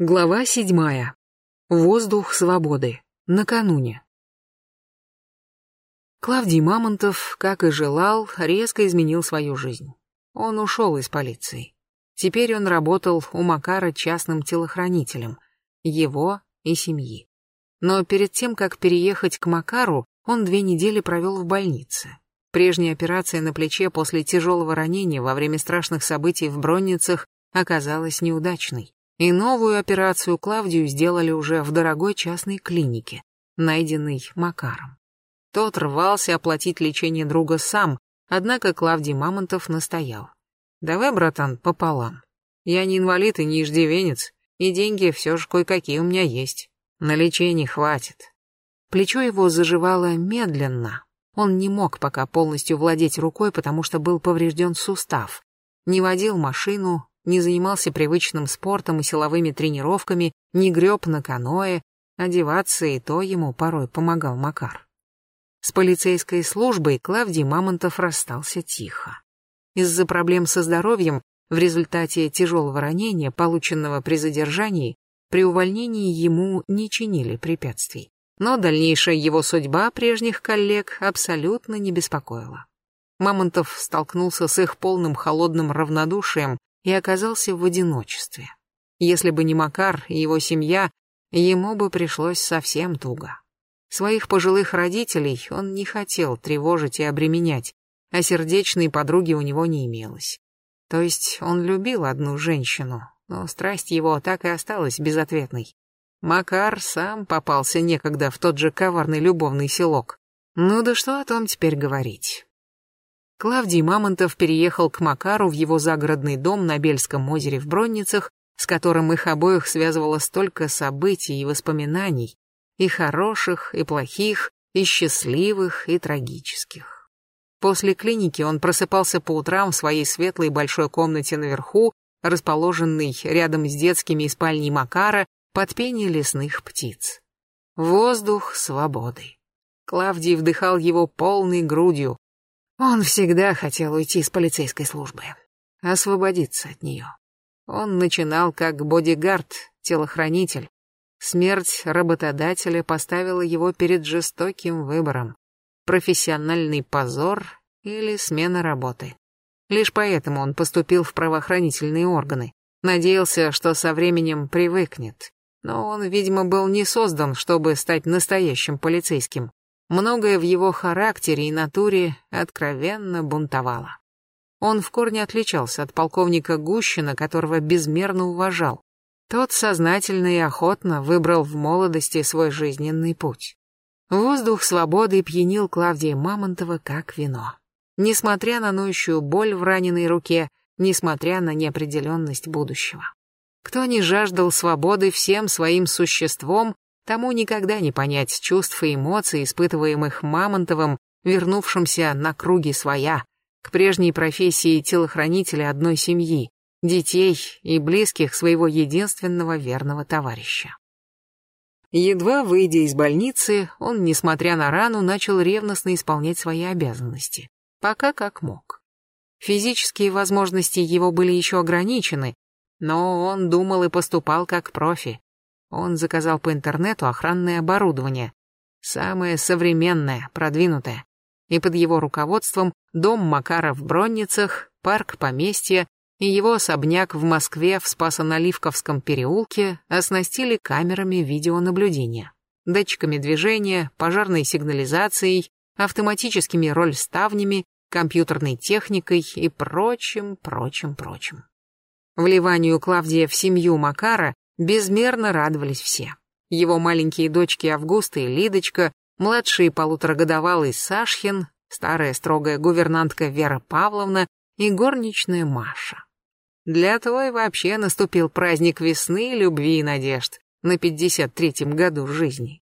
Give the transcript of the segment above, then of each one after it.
Глава седьмая. Воздух свободы. Накануне. Клавдий Мамонтов, как и желал, резко изменил свою жизнь. Он ушел из полиции. Теперь он работал у Макара частным телохранителем, его и семьи. Но перед тем, как переехать к Макару, он две недели провел в больнице. Прежняя операция на плече после тяжелого ранения во время страшных событий в Бронницах оказалась неудачной. И новую операцию Клавдию сделали уже в дорогой частной клинике, найденной Макаром. Тот рвался оплатить лечение друга сам, однако Клавдий Мамонтов настоял. «Давай, братан, пополам. Я не инвалид и не иждивенец, и деньги все же кое-какие у меня есть. На лечение хватит». Плечо его заживало медленно. Он не мог пока полностью владеть рукой, потому что был поврежден сустав. Не водил машину, не занимался привычным спортом и силовыми тренировками, не греб на каное, одеваться и то ему порой помогал Макар. С полицейской службой Клавдий Мамонтов расстался тихо. Из-за проблем со здоровьем в результате тяжелого ранения, полученного при задержании, при увольнении ему не чинили препятствий. Но дальнейшая его судьба прежних коллег абсолютно не беспокоила. Мамонтов столкнулся с их полным холодным равнодушием и оказался в одиночестве. Если бы не Макар и его семья, ему бы пришлось совсем туго. Своих пожилых родителей он не хотел тревожить и обременять, а сердечной подруги у него не имелось. То есть он любил одну женщину, но страсть его так и осталась безответной. Макар сам попался некогда в тот же коварный любовный селок. Ну да что о том теперь говорить. Клавдий Мамонтов переехал к Макару в его загородный дом на Бельском озере в Бронницах, с которым их обоих связывало столько событий и воспоминаний, и хороших, и плохих, и счастливых, и трагических. После клиники он просыпался по утрам в своей светлой большой комнате наверху, расположенной рядом с детскими и спальней Макара, под пение лесных птиц. Воздух свободы. Клавдий вдыхал его полной грудью, он всегда хотел уйти с полицейской службы, освободиться от нее. Он начинал как бодигард, телохранитель. Смерть работодателя поставила его перед жестоким выбором. Профессиональный позор или смена работы. Лишь поэтому он поступил в правоохранительные органы. Надеялся, что со временем привыкнет. Но он, видимо, был не создан, чтобы стать настоящим полицейским. Многое в его характере и натуре откровенно бунтовало. Он в корне отличался от полковника Гущина, которого безмерно уважал. Тот сознательно и охотно выбрал в молодости свой жизненный путь. Воздух свободы пьянил Клавдия Мамонтова как вино. Несмотря на ноющую боль в раненой руке, несмотря на неопределенность будущего. Кто не жаждал свободы всем своим существом, Тому никогда не понять чувств и эмоций, испытываемых Мамонтовым, вернувшимся на круги своя, к прежней профессии телохранителя одной семьи, детей и близких своего единственного верного товарища. Едва выйдя из больницы, он, несмотря на рану, начал ревностно исполнять свои обязанности. Пока как мог. Физические возможности его были еще ограничены, но он думал и поступал как профи. Он заказал по интернету охранное оборудование. Самое современное, продвинутое. И под его руководством дом Макара в Бронницах, парк поместья и его особняк в Москве в Спасо-Наливковском переулке оснастили камерами видеонаблюдения, датчиками движения, пожарной сигнализацией, автоматическими рольставнями, компьютерной техникой и прочим, прочим, прочим. Вливанию Клавдия в семью Макара Безмерно радовались все. Его маленькие дочки Августа и Лидочка, младший полуторагодовалый Сашхин, старая строгая гувернантка Вера Павловна и горничная Маша. Для той вообще наступил праздник весны, любви и надежд на 53-м году жизни.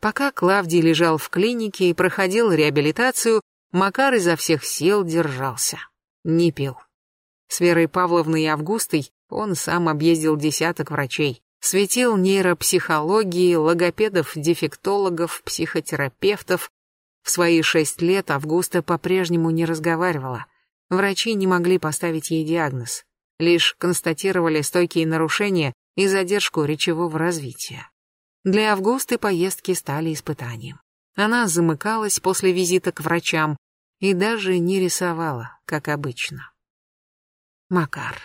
Пока Клавдий лежал в клинике и проходил реабилитацию, Макар изо всех сил держался. Не пил. С Верой Павловной и Августой он сам объездил десяток врачей, светил нейропсихологии, логопедов-дефектологов, психотерапевтов. В свои шесть лет Августа по-прежнему не разговаривала. Врачи не могли поставить ей диагноз. Лишь констатировали стойкие нарушения, и задержку речевого развития. Для Августы поездки стали испытанием. Она замыкалась после визита к врачам и даже не рисовала, как обычно. Макар,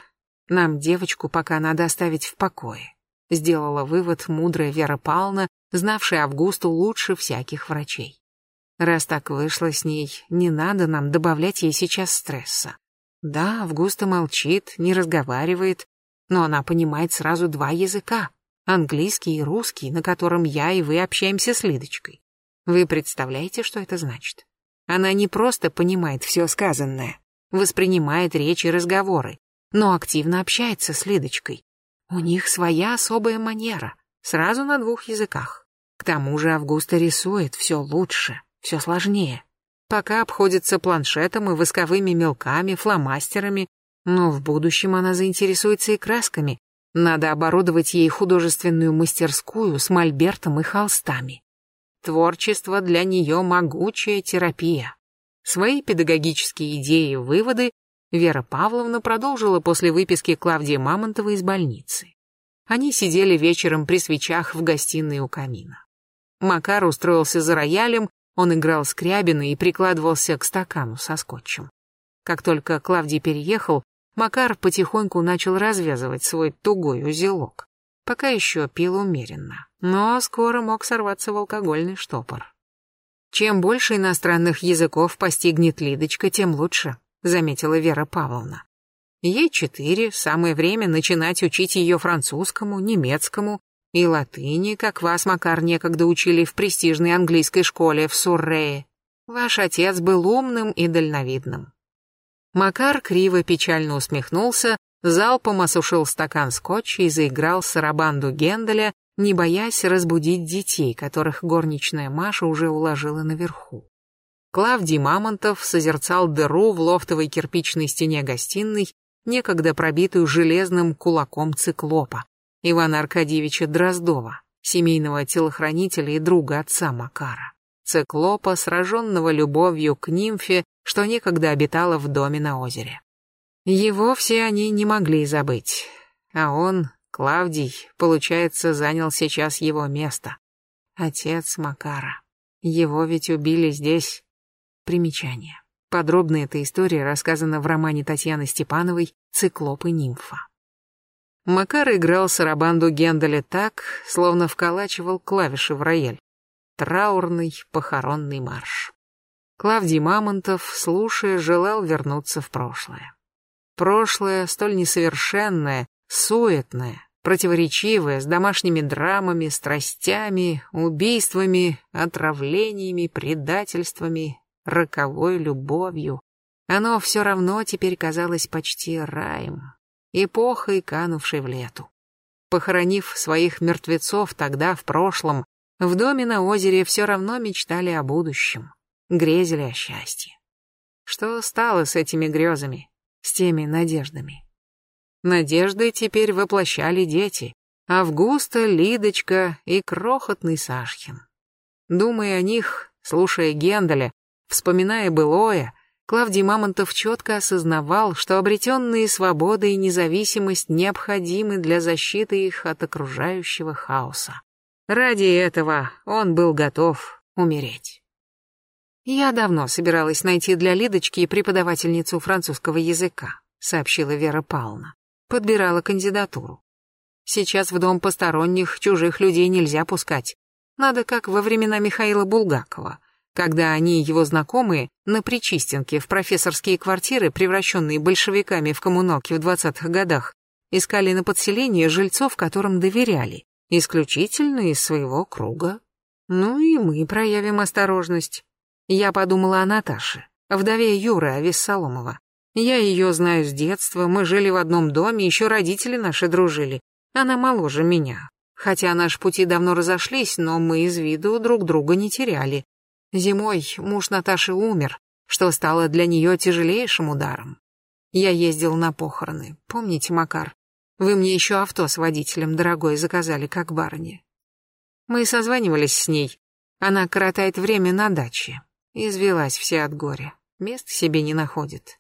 нам девочку пока надо оставить в покое, сделала вывод мудрая Вера Павловна, знавшая Августу лучше всяких врачей. Раз так вышло с ней, не надо нам добавлять ей сейчас стресса. Да, Августа молчит, не разговаривает, но она понимает сразу два языка — английский и русский, на котором я и вы общаемся с Лидочкой. Вы представляете, что это значит? Она не просто понимает все сказанное, воспринимает речи и разговоры, но активно общается с Лидочкой. У них своя особая манера, сразу на двух языках. К тому же Августа рисует все лучше, все сложнее. Пока обходится планшетом и восковыми мелками, фломастерами, но в будущем она заинтересуется и красками. Надо оборудовать ей художественную мастерскую с мольбертом и холстами. Творчество для нее могучая терапия. Свои педагогические идеи и выводы Вера Павловна продолжила после выписки Клавдии Мамонтовой из больницы. Они сидели вечером при свечах в гостиной у камина. Макар устроился за роялем, он играл скрябины и прикладывался к стакану со скотчем. Как только Клавдий переехал, Макар потихоньку начал развязывать свой тугой узелок. Пока еще пил умеренно, но скоро мог сорваться в алкогольный штопор. Чем больше иностранных языков постигнет Лидочка, тем лучше, заметила Вера Павловна. Ей четыре, самое время начинать учить ее французскому, немецкому и латыни, как вас, Макар, некогда учили в престижной английской школе в Суррее. Ваш отец был умным и дальновидным. Макар криво печально усмехнулся, залпом осушил стакан скотча и заиграл сарабанду Генделя, не боясь разбудить детей, которых горничная Маша уже уложила наверху. Клавдий Мамонтов созерцал дыру в лофтовой кирпичной стене гостиной, некогда пробитую железным кулаком циклопа, Ивана Аркадьевича Дроздова, семейного телохранителя и друга отца Макара. Циклопа, сраженного любовью к нимфе, что некогда обитала в доме на озере. Его все они не могли забыть, а он, Клавдий, получается, занял сейчас его место. Отец Макара. Его ведь убили здесь. Примечание. Подробно эта история рассказана в романе Татьяны Степановой «Циклоп и нимфа». Макар играл сарабанду Генделя так, словно вколачивал клавиши в рояль. Траурный похоронный марш. Клавдий Мамонтов, слушая, желал вернуться в прошлое. Прошлое, столь несовершенное, суетное, противоречивое, с домашними драмами, страстями, убийствами, отравлениями, предательствами, роковой любовью. Оно все равно теперь казалось почти раем, эпохой, канувшей в лету. Похоронив своих мертвецов тогда, в прошлом, в доме на озере все равно мечтали о будущем грезили о счастье. Что стало с этими грезами, с теми надеждами? Надежды теперь воплощали дети. Августа, Лидочка и крохотный Сашхин. Думая о них, слушая Генделя, вспоминая былое, Клавдий Мамонтов четко осознавал, что обретенные свобода и независимость необходимы для защиты их от окружающего хаоса. Ради этого он был готов умереть. «Я давно собиралась найти для Лидочки преподавательницу французского языка», сообщила Вера Павловна. Подбирала кандидатуру. Сейчас в дом посторонних, чужих людей нельзя пускать. Надо как во времена Михаила Булгакова, когда они, его знакомые, на Причистенке в профессорские квартиры, превращенные большевиками в коммуналки в двадцатых годах, искали на подселение жильцов, которым доверяли, исключительно из своего круга. Ну и мы проявим осторожность. Я подумала о Наташе, вдове Юры Авессаломова. Я ее знаю с детства, мы жили в одном доме, еще родители наши дружили. Она моложе меня. Хотя наши пути давно разошлись, но мы из виду друг друга не теряли. Зимой муж Наташи умер, что стало для нее тяжелейшим ударом. Я ездил на похороны. Помните, Макар? Вы мне еще авто с водителем дорогое заказали, как барыне. Мы созванивались с ней. Она коротает время на даче. Извелась вся от горя. Мест себе не находит.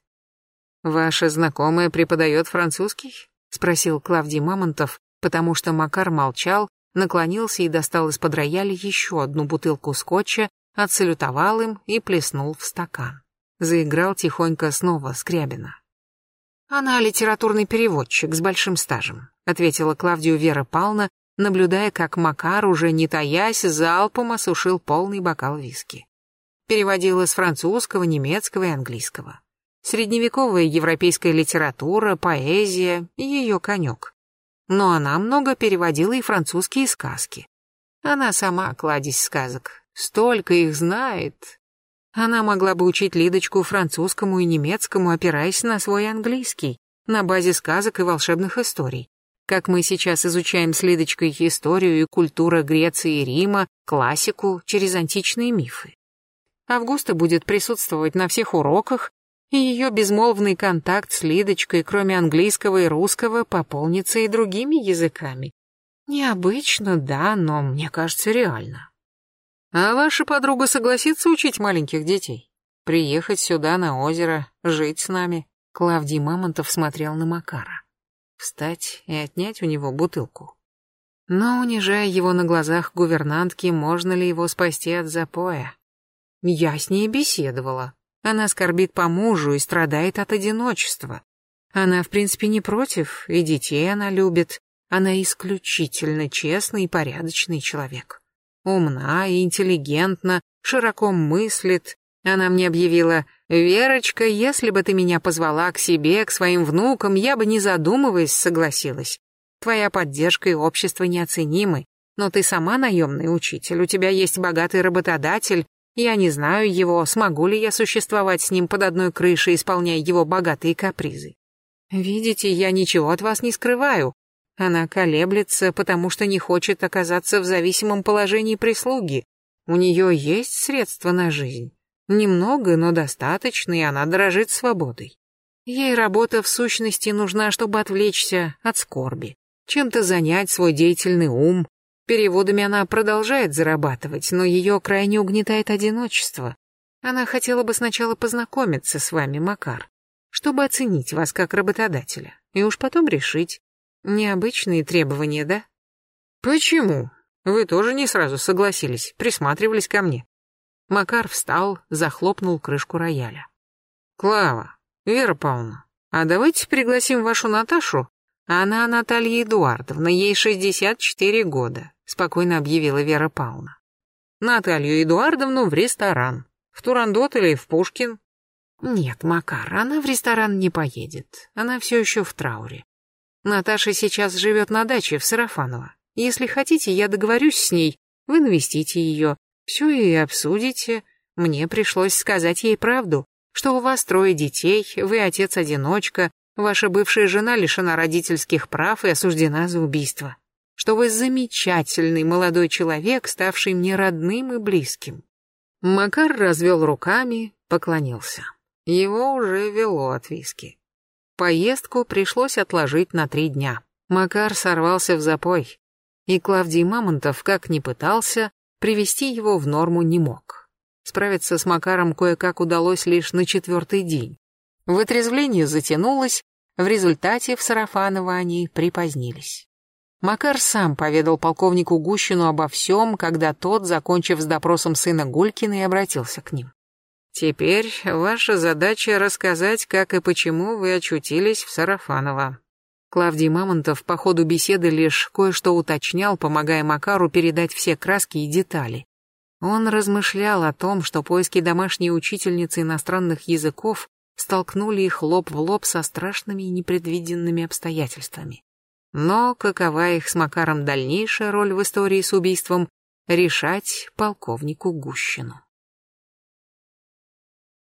«Ваша знакомая преподает французский?» — спросил Клавдий Мамонтов, потому что Макар молчал, наклонился и достал из-под рояля еще одну бутылку скотча, отсалютовал им и плеснул в стакан. Заиграл тихонько снова Скрябина. «Она литературный переводчик с большим стажем», ответила Клавдию Вера Павловна, наблюдая, как Макар, уже не таясь, залпом осушил полный бокал виски. Переводила с французского, немецкого и английского. Средневековая европейская литература, поэзия — ее конек. Но она много переводила и французские сказки. Она сама кладезь сказок. Столько их знает. Она могла бы учить Лидочку французскому и немецкому, опираясь на свой английский, на базе сказок и волшебных историй. Как мы сейчас изучаем с Лидочкой историю и культуру Греции и Рима, классику через античные мифы. Августа будет присутствовать на всех уроках, и ее безмолвный контакт с Лидочкой, кроме английского и русского, пополнится и другими языками. Необычно, да, но мне кажется реально. А ваша подруга согласится учить маленьких детей? Приехать сюда на озеро, жить с нами? Клавдий Мамонтов смотрел на Макара. Встать и отнять у него бутылку. Но, унижая его на глазах гувернантки, можно ли его спасти от запоя? Я с ней беседовала, она скорбит по мужу и страдает от одиночества. Она, в принципе, не против, и детей она любит. Она исключительно честный и порядочный человек. Умна и интеллигентна, широко мыслит. Она мне объявила, «Верочка, если бы ты меня позвала к себе, к своим внукам, я бы, не задумываясь, согласилась. Твоя поддержка и общество неоценимы, но ты сама наемный учитель, у тебя есть богатый работодатель, я не знаю его, смогу ли я существовать с ним под одной крышей, исполняя его богатые капризы. Видите, я ничего от вас не скрываю. Она колеблется, потому что не хочет оказаться в зависимом положении прислуги. У нее есть средства на жизнь. Немного, но достаточно, и она дорожит свободой. Ей работа в сущности нужна, чтобы отвлечься от скорби, чем-то занять свой деятельный ум, Переводами она продолжает зарабатывать, но ее крайне угнетает одиночество. Она хотела бы сначала познакомиться с вами, Макар, чтобы оценить вас как работодателя, и уж потом решить. Необычные требования, да? Почему? Вы тоже не сразу согласились, присматривались ко мне. Макар встал, захлопнул крышку рояля. Клава, Вера Павловна, а давайте пригласим вашу Наташу. Она Наталья Эдуардовна, ей 64 года спокойно объявила Вера Павловна. Наталью Эдуардовну в ресторан. В Турандот или в Пушкин? Нет, Макар, она в ресторан не поедет. Она все еще в трауре. Наташа сейчас живет на даче в Сарафаново. Если хотите, я договорюсь с ней. Вы навестите ее. Все и обсудите. Мне пришлось сказать ей правду, что у вас трое детей, вы отец-одиночка, ваша бывшая жена лишена родительских прав и осуждена за убийство что вы замечательный молодой человек, ставший мне родным и близким. Макар развел руками, поклонился. Его уже вело от виски. Поездку пришлось отложить на три дня. Макар сорвался в запой, и Клавдий Мамонтов, как ни пытался, привести его в норму не мог. Справиться с Макаром кое-как удалось лишь на четвертый день. Вытрезвление затянулось, в результате в Сарафаново они припозднились. Макар сам поведал полковнику Гущину обо всем, когда тот, закончив с допросом сына Гулькина, и обратился к ним. «Теперь ваша задача рассказать, как и почему вы очутились в Сарафаново». Клавдий Мамонтов по ходу беседы лишь кое-что уточнял, помогая Макару передать все краски и детали. Он размышлял о том, что поиски домашней учительницы иностранных языков столкнули их лоб в лоб со страшными и непредвиденными обстоятельствами. Но какова их с Макаром дальнейшая роль в истории с убийством, решать полковнику Гущину.